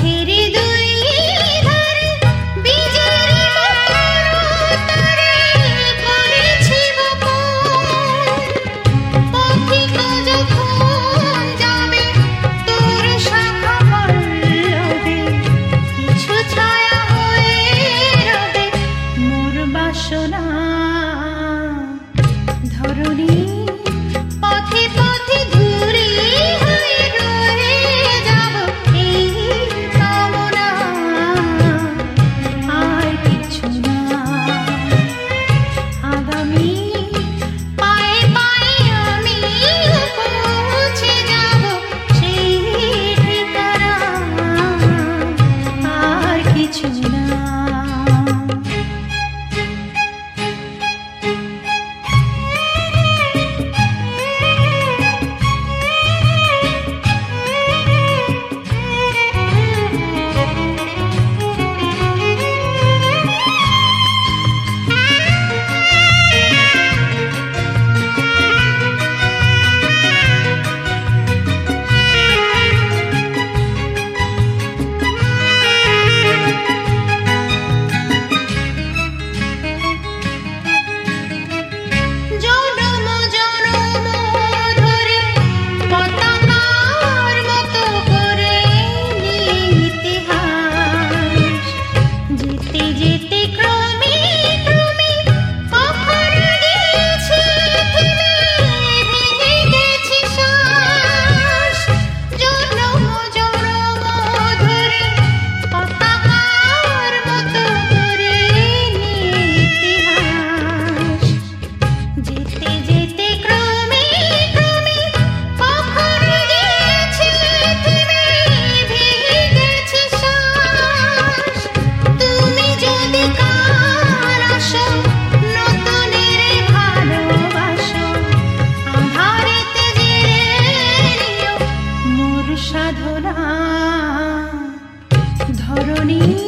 फिर दू সাধনা ধরণী